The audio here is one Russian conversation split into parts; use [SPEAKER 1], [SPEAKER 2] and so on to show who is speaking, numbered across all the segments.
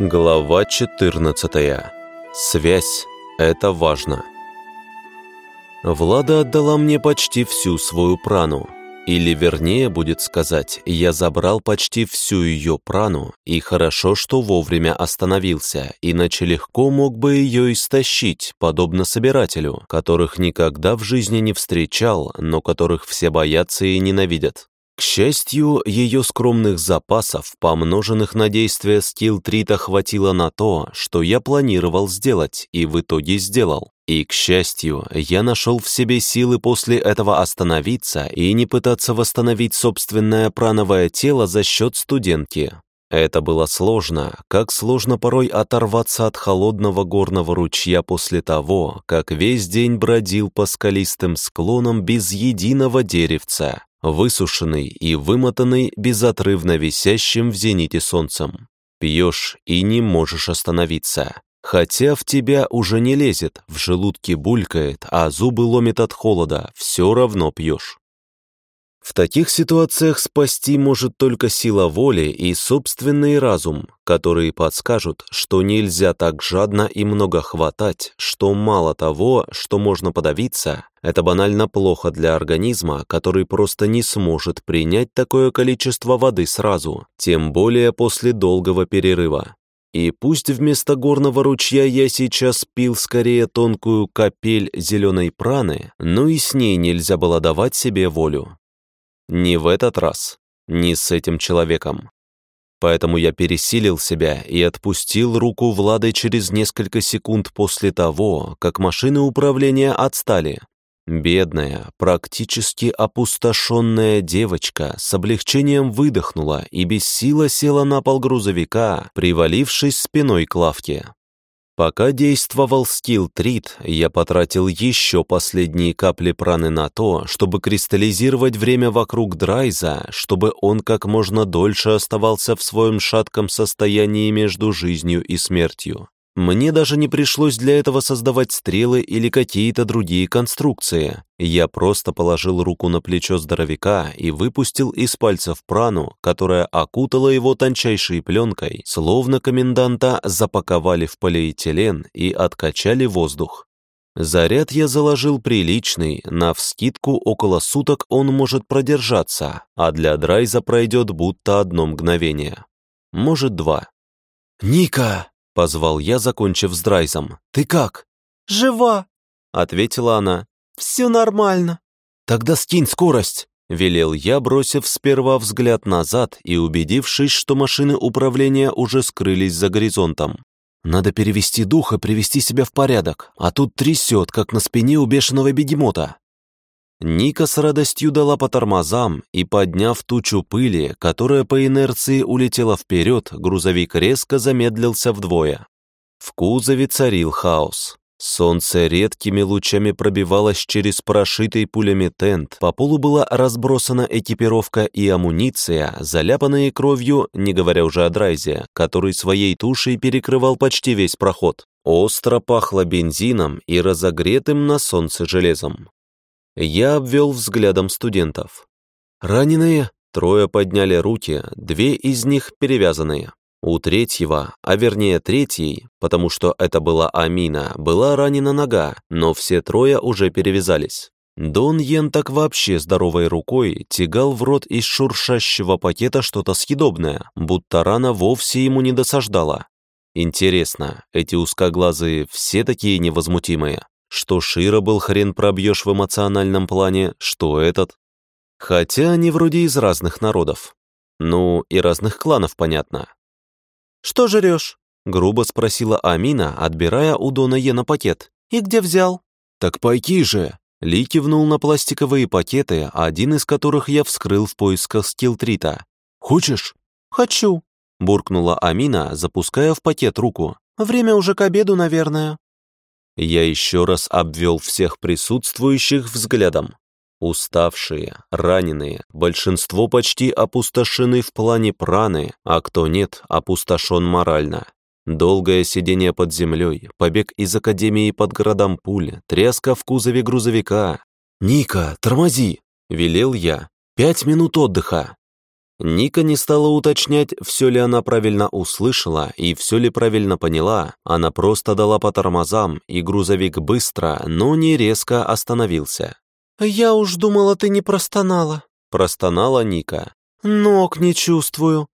[SPEAKER 1] Глава 14. Связь – это важно. Влада отдала мне почти всю свою прану. Или, вернее, будет сказать, я забрал почти всю ее прану, и хорошо, что вовремя остановился, иначе легко мог бы ее истощить, подобно собирателю, которых никогда в жизни не встречал, но которых все боятся и ненавидят. К счастью, ее скромных запасов, помноженных на действия скилл-трита, хватило на то, что я планировал сделать, и в итоге сделал. И, к счастью, я нашел в себе силы после этого остановиться и не пытаться восстановить собственное прановое тело за счет студентки. Это было сложно, как сложно порой оторваться от холодного горного ручья после того, как весь день бродил по скалистым склонам без единого деревца высушенный и вымотанный безотрывно висящим в зените солнцем. Пьешь и не можешь остановиться. Хотя в тебя уже не лезет, в желудке булькает, а зубы ломит от холода, все равно пьешь. В таких ситуациях спасти может только сила воли и собственный разум, которые подскажут, что нельзя так жадно и много хватать, что мало того, что можно подавиться, это банально плохо для организма, который просто не сможет принять такое количество воды сразу, тем более после долгого перерыва. И пусть вместо горного ручья я сейчас пил скорее тонкую капель зеленой праны, но и с ней нельзя было давать себе волю. Не в этот раз, не с этим человеком. Поэтому я пересилил себя и отпустил руку Влады через несколько секунд после того, как машины управления отстали. Бедная, практически опустошенная девочка с облегчением выдохнула и без силы села на пол грузовика, привалившись спиной к лавке. Пока действовал скилл-трит, я потратил еще последние капли праны на то, чтобы кристаллизировать время вокруг Драйза, чтобы он как можно дольше оставался в своем шатком состоянии между жизнью и смертью. Мне даже не пришлось для этого создавать стрелы или какие-то другие конструкции. Я просто положил руку на плечо здоровяка и выпустил из пальцев прану, которая окутала его тончайшей пленкой, словно коменданта запаковали в полиэтилен и откачали воздух. Заряд я заложил приличный, на вскидку около суток он может продержаться, а для драйза пройдет будто одно мгновение. Может, два. «Ника!» — позвал я, закончив с драйзом. «Ты как?»
[SPEAKER 2] «Жива», —
[SPEAKER 1] ответила она.
[SPEAKER 2] «Все нормально».
[SPEAKER 1] «Тогда скинь скорость», — велел я, бросив сперва взгляд назад и убедившись, что машины управления уже скрылись за горизонтом. «Надо перевести дух и привести себя в порядок, а тут трясет, как на спине у бешеного бегемота». Ника с радостью дала по тормозам, и, подняв тучу пыли, которая по инерции улетела вперед, грузовик резко замедлился вдвое. В кузове царил хаос. Солнце редкими лучами пробивалось через прошитый пулями тент, по полу была разбросана экипировка и амуниция, заляпанные кровью, не говоря уже о драйзе, который своей тушей перекрывал почти весь проход. Остро пахло бензином и разогретым на солнце железом. Я обвел взглядом студентов. «Раненые?» Трое подняли руки, две из них перевязанные. У третьего, а вернее третьей, потому что это была Амина, была ранена нога, но все трое уже перевязались. Дон Йен так вообще здоровой рукой тягал в рот из шуршащего пакета что-то съедобное, будто рана вовсе ему не досаждала. Интересно, эти узкоглазые все такие невозмутимые? Что Шира был хрен пробьешь в эмоциональном плане, что этот. Хотя они вроде из разных народов. Ну, и разных кланов, понятно.
[SPEAKER 2] «Что жрешь?»
[SPEAKER 1] — грубо спросила Амина, отбирая у Дона Йена пакет.
[SPEAKER 2] «И где взял?»
[SPEAKER 1] «Так пайки же!» Ли кивнул на пластиковые пакеты, один из которых я вскрыл в поисках скилтрита. «Хочешь?»
[SPEAKER 2] «Хочу», —
[SPEAKER 1] буркнула Амина, запуская в пакет руку.
[SPEAKER 2] «Время уже к обеду, наверное».
[SPEAKER 1] Я еще раз обвел всех присутствующих взглядом. Уставшие, раненые, большинство почти опустошены в плане праны, а кто нет, опустошен морально. Долгое сидение под землей, побег из академии под городом пуль, тряска в кузове грузовика. «Ника, тормози!» — велел я. «Пять минут отдыха!» Ника не стала уточнять, все ли она правильно услышала и все ли правильно поняла. Она просто дала по тормозам, и грузовик быстро, но не резко остановился.
[SPEAKER 2] «Я уж думала, ты не простонала», —
[SPEAKER 1] простонала Ника.
[SPEAKER 2] «Ног не чувствую».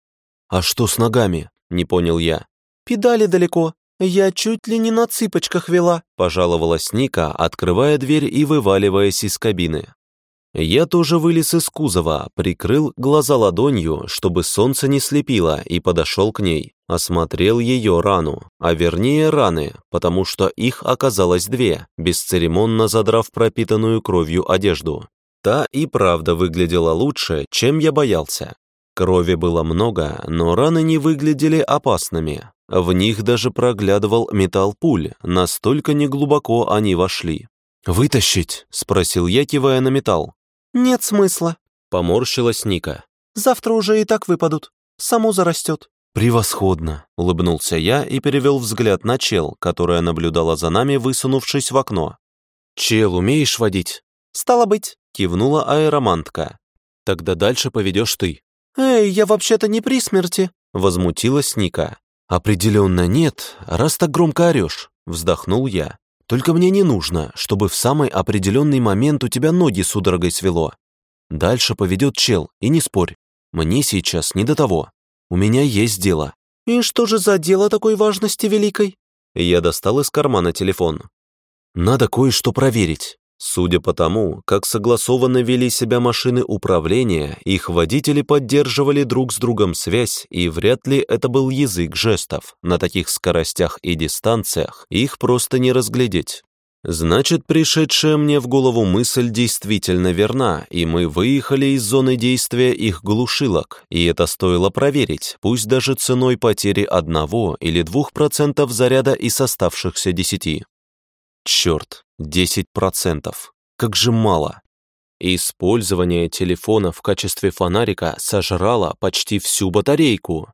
[SPEAKER 1] «А что с ногами?» — не понял я.
[SPEAKER 2] «Педали далеко. Я чуть ли не на цыпочках вела», —
[SPEAKER 1] пожаловалась Ника, открывая дверь и вываливаясь из кабины. Я тоже вылез из кузова, прикрыл глаза ладонью, чтобы солнце не слепило, и подошел к ней. Осмотрел ее рану, а вернее раны, потому что их оказалось две, бесцеремонно задрав пропитанную кровью одежду. Та и правда выглядела лучше, чем я боялся. Крови было много, но раны не выглядели опасными. В них даже проглядывал металл пуль, настолько неглубоко они вошли. «Вытащить?» — спросил я, кивая на металл.
[SPEAKER 2] «Нет смысла», —
[SPEAKER 1] поморщилась Ника.
[SPEAKER 2] «Завтра уже и так выпадут. Само зарастет».
[SPEAKER 1] «Превосходно!» — улыбнулся я и перевел взгляд на чел, которая наблюдала за нами, высунувшись в окно. «Чел, умеешь водить?»
[SPEAKER 2] «Стало быть», —
[SPEAKER 1] кивнула аэромантка. «Тогда дальше поведешь ты».
[SPEAKER 2] «Эй, я вообще-то не при смерти», —
[SPEAKER 1] возмутилась Ника. «Определенно нет, раз так громко орешь», — вздохнул я. Только мне не нужно, чтобы в самый определенный момент у тебя ноги судорогой свело. Дальше поведет чел, и не спорь. Мне сейчас не до того. У меня есть дело».
[SPEAKER 2] «И что же за дело такой важности великой?»
[SPEAKER 1] Я достал из кармана телефон. «Надо кое-что проверить. Судя по тому, как согласованно вели себя машины управления, их водители поддерживали друг с другом связь, и вряд ли это был язык жестов. На таких скоростях и дистанциях их просто не разглядеть. Значит, пришедшая мне в голову мысль действительно верна, и мы выехали из зоны действия их глушилок, и это стоило проверить, пусть даже ценой потери одного или двух процентов заряда из оставшихся десяти. Черт, 10%. Как же мало. Использование телефона в качестве фонарика сожрало почти всю батарейку.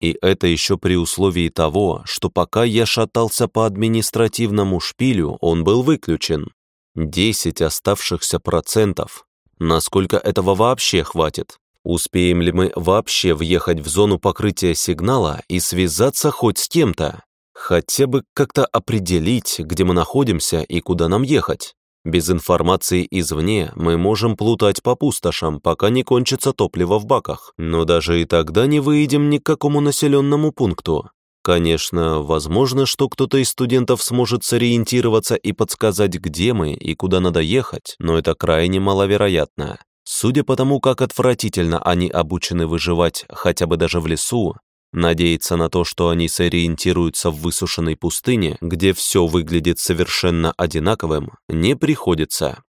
[SPEAKER 1] И это еще при условии того, что пока я шатался по административному шпилю, он был выключен. 10 оставшихся процентов. Насколько этого вообще хватит? Успеем ли мы вообще въехать в зону покрытия сигнала и связаться хоть с кем-то? Хотя бы как-то определить, где мы находимся и куда нам ехать. Без информации извне мы можем плутать по пустошам, пока не кончится топливо в баках, но даже и тогда не выйдем ни к какому населенному пункту. Конечно, возможно, что кто-то из студентов сможет сориентироваться и подсказать, где мы и куда надо ехать, но это крайне маловероятно. Судя по тому, как отвратительно они обучены выживать хотя бы даже в лесу, Надеяться на то, что они сориентируются в высушенной пустыне, где все выглядит совершенно одинаковым, не приходится.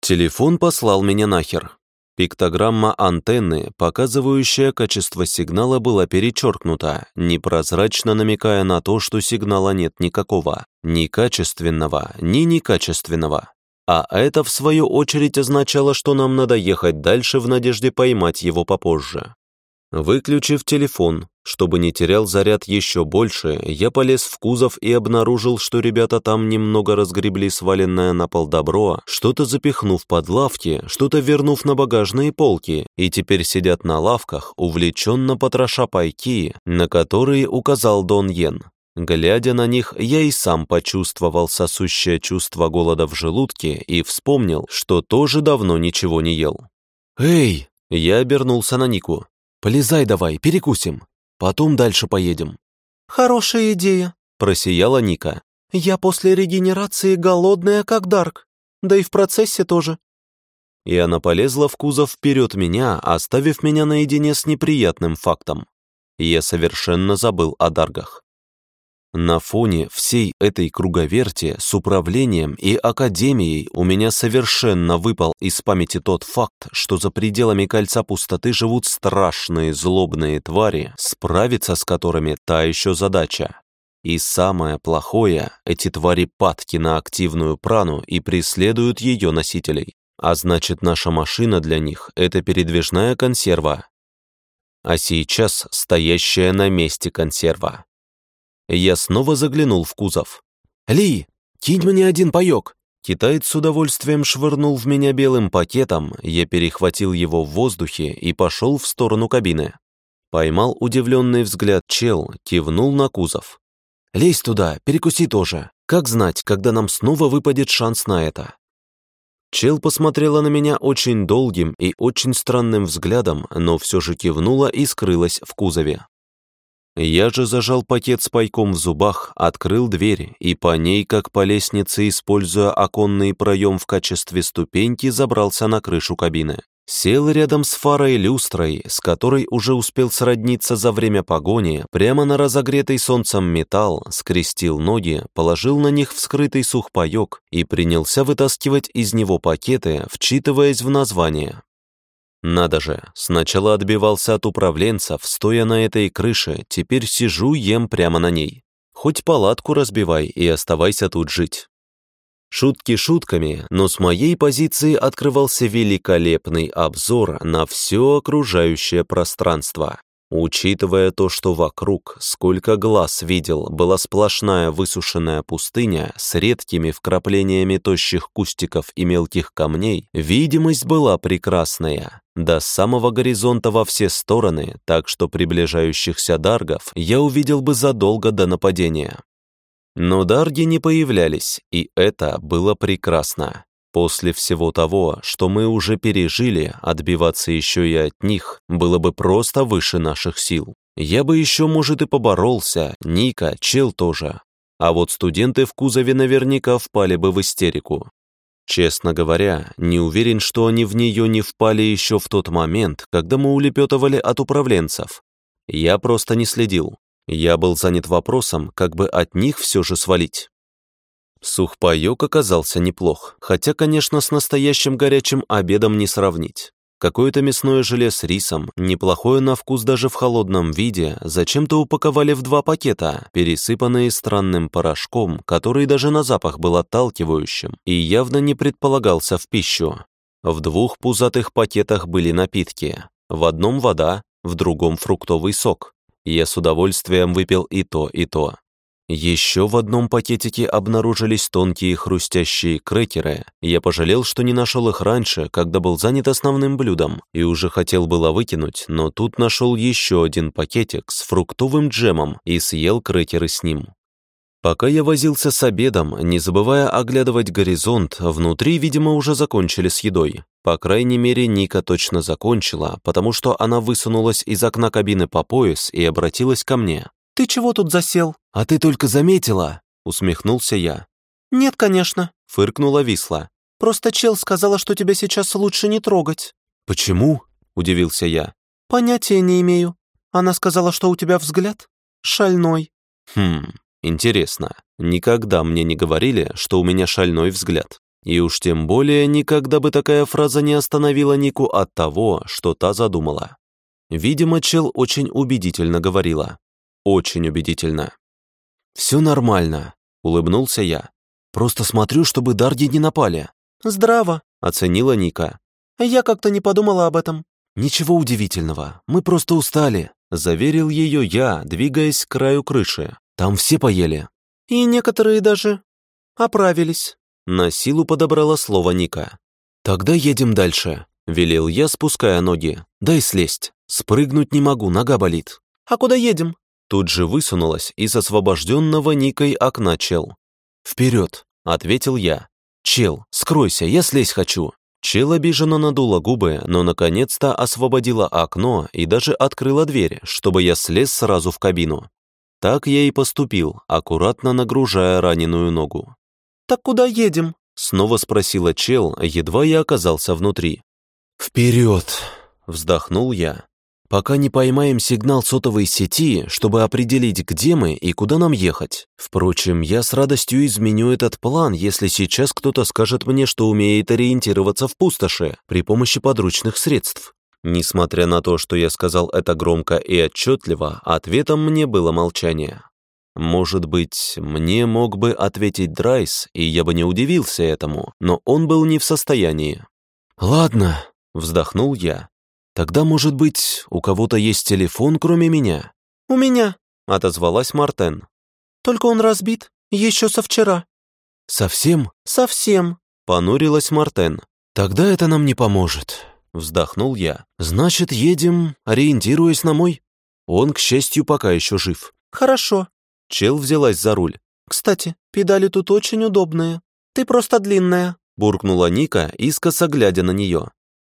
[SPEAKER 1] Телефон послал меня нахер. Пиктограмма антенны, показывающая качество сигнала, была перечеркнута, непрозрачно намекая на то, что сигнала нет никакого, ни качественного, ни некачественного. А это, в свою очередь, означало, что нам надо ехать дальше в надежде поймать его попозже. Выключив телефон, чтобы не терял заряд еще больше, я полез в кузов и обнаружил, что ребята там немного разгребли сваленное на пол добро, что-то запихнув под лавки, что-то вернув на багажные полки, и теперь сидят на лавках, увлеченно потроша пайки, на которые указал Дон Йен. Глядя на них, я и сам почувствовал сосущее чувство голода в желудке и вспомнил, что тоже давно ничего не ел. «Эй!» Я обернулся на Нику. Полезай давай, перекусим. Потом дальше поедем».
[SPEAKER 2] «Хорошая идея», —
[SPEAKER 1] просияла Ника.
[SPEAKER 2] «Я после регенерации голодная, как Дарк. Да и в процессе тоже».
[SPEAKER 1] И она полезла в кузов вперед меня, оставив меня наедине с неприятным фактом. Я совершенно забыл о Даргах. На фоне всей этой круговерти с управлением и академией у меня совершенно выпал из памяти тот факт, что за пределами кольца пустоты живут страшные злобные твари, справиться с которыми та еще задача. И самое плохое, эти твари падки на активную прану и преследуют ее носителей. А значит, наша машина для них — это передвижная консерва. А сейчас стоящая на месте консерва. Я снова заглянул в кузов. «Ли, кинь мне один паёк! Китаец с удовольствием швырнул в меня белым пакетом, я перехватил его в воздухе и пошел в сторону кабины. Поймал удивленный взгляд чел, кивнул на кузов. «Лезь туда, перекуси тоже. Как знать, когда нам снова выпадет шанс на это?» Чел посмотрела на меня очень долгим и очень странным взглядом, но все же кивнула и скрылась в кузове. Я же зажал пакет с пайком в зубах, открыл дверь и по ней, как по лестнице, используя оконный проем в качестве ступеньки, забрался на крышу кабины. Сел рядом с фарой люстрой, с которой уже успел сродниться за время погони, прямо на разогретый солнцем металл, скрестил ноги, положил на них вскрытый сухпайок и принялся вытаскивать из него пакеты, вчитываясь в название. Надо же, сначала отбивался от управленцев, стоя на этой крыше, теперь сижу, ем прямо на ней. Хоть палатку разбивай и оставайся тут жить. Шутки шутками, но с моей позиции открывался великолепный обзор на все окружающее пространство. Учитывая то, что вокруг, сколько глаз видел, была сплошная высушенная пустыня с редкими вкраплениями тощих кустиков и мелких камней, видимость была прекрасная. До самого горизонта во все стороны, так что приближающихся даргов я увидел бы задолго до нападения. Но дарги не появлялись, и это было прекрасно. После всего того, что мы уже пережили, отбиваться еще и от них было бы просто выше наших сил. Я бы еще, может, и поборолся, Ника, Чел тоже. А вот студенты в кузове наверняка впали бы в истерику. Честно говоря, не уверен, что они в нее не впали еще в тот момент, когда мы улепетывали от управленцев. Я просто не следил. Я был занят вопросом, как бы от них все же свалить. Сухпайок оказался неплох, хотя, конечно, с настоящим горячим обедом не сравнить. Какое-то мясное желе с рисом, неплохое на вкус даже в холодном виде, зачем-то упаковали в два пакета, пересыпанные странным порошком, который даже на запах был отталкивающим и явно не предполагался в пищу. В двух пузатых пакетах были напитки. В одном вода, в другом фруктовый сок. Я с удовольствием выпил и то, и то. Еще в одном пакетике обнаружились тонкие хрустящие крекеры. Я пожалел, что не нашел их раньше, когда был занят основным блюдом, и уже хотел было выкинуть, но тут нашел еще один пакетик с фруктовым джемом и съел крекеры с ним. Пока я возился с обедом, не забывая оглядывать горизонт, внутри, видимо, уже закончили с едой. По крайней мере, Ника точно закончила, потому что она высунулась из окна кабины по пояс и обратилась ко мне.
[SPEAKER 2] «Ты чего тут засел?»
[SPEAKER 1] «А ты только заметила?» — усмехнулся я.
[SPEAKER 2] «Нет, конечно», —
[SPEAKER 1] фыркнула Висла.
[SPEAKER 2] «Просто чел сказала, что тебя сейчас лучше не трогать».
[SPEAKER 1] «Почему?» — удивился я.
[SPEAKER 2] «Понятия не имею. Она сказала, что у тебя взгляд шальной».
[SPEAKER 1] «Хм, интересно. Никогда мне не говорили, что у меня шальной взгляд. И уж тем более никогда бы такая фраза не остановила Нику от того, что та задумала. Видимо, чел очень убедительно говорила очень убедительно. «Все нормально», — улыбнулся я. «Просто смотрю, чтобы дарги не напали».
[SPEAKER 2] «Здраво», —
[SPEAKER 1] оценила Ника.
[SPEAKER 2] «Я как-то не подумала об этом».
[SPEAKER 1] «Ничего удивительного, мы просто устали», — заверил ее я, двигаясь к краю крыши. «Там все поели».
[SPEAKER 2] «И некоторые даже оправились», —
[SPEAKER 1] на силу подобрала слово Ника. «Тогда едем дальше», — велел я, спуская ноги. «Дай слезть. Спрыгнуть не могу, нога болит».
[SPEAKER 2] «А куда едем?»
[SPEAKER 1] Тут же высунулась из освобожденного Никой окна чел. «Вперед!» — ответил я. «Чел, скройся, я слезть хочу!» Чел обиженно надула губы, но наконец-то освободила окно и даже открыла дверь, чтобы я слез сразу в кабину. Так я и поступил, аккуратно нагружая раненую ногу.
[SPEAKER 2] «Так куда едем?»
[SPEAKER 1] — снова спросила Чел, едва я оказался внутри. «Вперед!» — вздохнул я пока не поймаем сигнал сотовой сети, чтобы определить, где мы и куда нам ехать. Впрочем, я с радостью изменю этот план, если сейчас кто-то скажет мне, что умеет ориентироваться в пустоши при помощи подручных средств. Несмотря на то, что я сказал это громко и отчетливо, ответом мне было молчание. Может быть, мне мог бы ответить Драйс, и я бы не удивился этому, но он был не в состоянии. «Ладно», — вздохнул я, Тогда, может быть, у кого-то есть телефон, кроме меня?»
[SPEAKER 2] «У меня», —
[SPEAKER 1] отозвалась Мартен.
[SPEAKER 2] «Только он разбит, еще со вчера».
[SPEAKER 1] «Совсем?»
[SPEAKER 2] «Совсем», —
[SPEAKER 1] понурилась Мартен. «Тогда это нам не поможет», — вздохнул я. «Значит, едем, ориентируясь на мой?» Он, к счастью, пока еще жив.
[SPEAKER 2] «Хорошо».
[SPEAKER 1] Чел взялась за руль.
[SPEAKER 2] «Кстати, педали тут очень удобные. Ты просто длинная», —
[SPEAKER 1] буркнула Ника, искоса глядя на нее.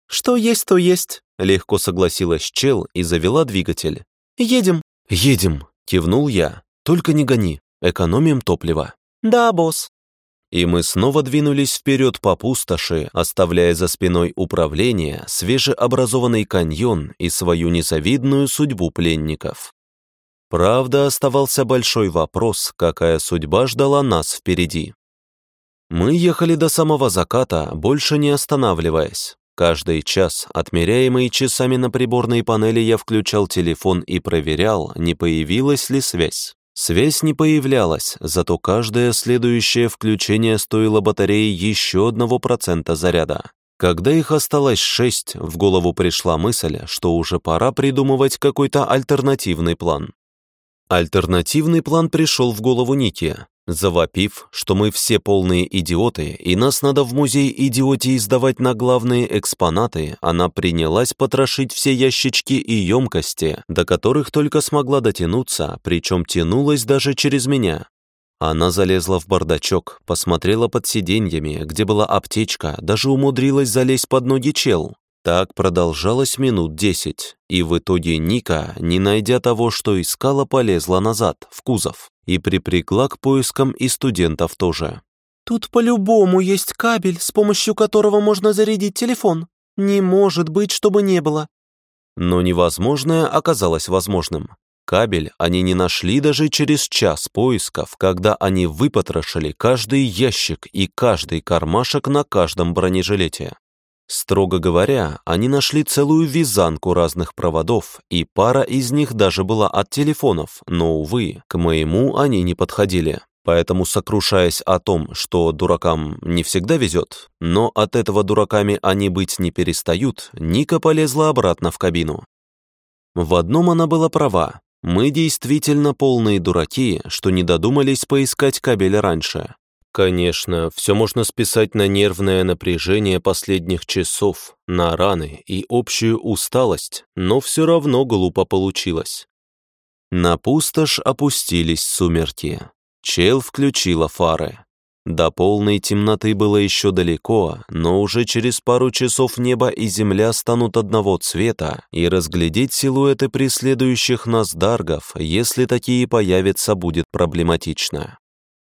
[SPEAKER 2] «Что есть, то есть», —
[SPEAKER 1] легко согласилась Чел и завела двигатель.
[SPEAKER 2] «Едем».
[SPEAKER 1] «Едем», — кивнул я. «Только не гони, экономим топливо».
[SPEAKER 2] «Да, босс».
[SPEAKER 1] И мы снова двинулись вперед по пустоши, оставляя за спиной управление, свежеобразованный каньон и свою незавидную судьбу пленников. Правда, оставался большой вопрос, какая судьба ждала нас впереди. Мы ехали до самого заката, больше не останавливаясь. Каждый час, отмеряемый часами на приборной панели, я включал телефон и проверял, не появилась ли связь. Связь не появлялась, зато каждое следующее включение стоило батареи еще одного процента заряда. Когда их осталось шесть, в голову пришла мысль, что уже пора придумывать какой-то альтернативный план. Альтернативный план пришел в голову Ники, завопив, что мы все полные идиоты, и нас надо в музей идиотии сдавать на главные экспонаты, она принялась потрошить все ящички и емкости, до которых только смогла дотянуться, причем тянулась даже через меня. Она залезла в бардачок, посмотрела под сиденьями, где была аптечка, даже умудрилась залезть под ноги чел. Так продолжалось минут десять, и в итоге Ника, не найдя того, что искала, полезла назад, в кузов, и припрягла к поискам и студентов тоже.
[SPEAKER 2] «Тут по-любому есть кабель, с помощью которого можно зарядить телефон. Не может быть, чтобы не было».
[SPEAKER 1] Но невозможное оказалось возможным. Кабель они не нашли даже через час поисков, когда они выпотрошили каждый ящик и каждый кармашек на каждом бронежилете. Строго говоря, они нашли целую вязанку разных проводов, и пара из них даже была от телефонов, но, увы, к моему они не подходили. Поэтому, сокрушаясь о том, что дуракам не всегда везет, но от этого дураками они быть не перестают, Ника полезла обратно в кабину. В одном она была права. Мы действительно полные дураки, что не додумались поискать кабель раньше. Конечно, все можно списать на нервное напряжение последних часов, на раны и общую усталость, но все равно глупо получилось. На пустошь опустились сумерки. Чел включила фары. До полной темноты было еще далеко, но уже через пару часов небо и земля станут одного цвета, и разглядеть силуэты преследующих нас даргов, если такие появятся, будет проблематично.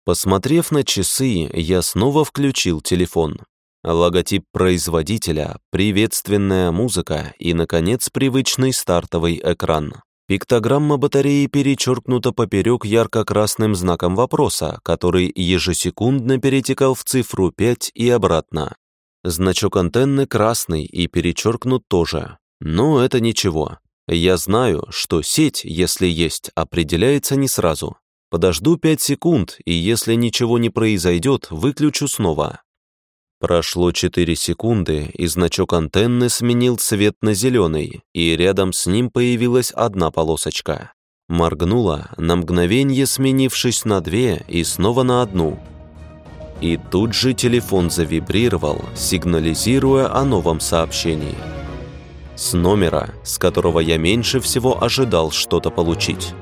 [SPEAKER 1] Посмотрев на часы, я снова включил телефон. Логотип производителя, приветственная музыка и, наконец, привычный стартовый экран. Пиктограмма батареи перечеркнута поперек ярко-красным знаком вопроса, который ежесекундно перетекал в цифру 5 и обратно. Значок антенны красный и перечеркнут тоже. Но это ничего. Я знаю, что сеть, если есть, определяется не сразу. Подожду 5 секунд, и если ничего не произойдет, выключу снова. Прошло 4 секунды, и значок антенны сменил цвет на зеленый, и рядом с ним появилась одна полосочка. Моргнула, на мгновение сменившись на две и снова на одну. И тут же телефон завибрировал, сигнализируя о новом сообщении. С номера, с которого я меньше всего ожидал что-то получить.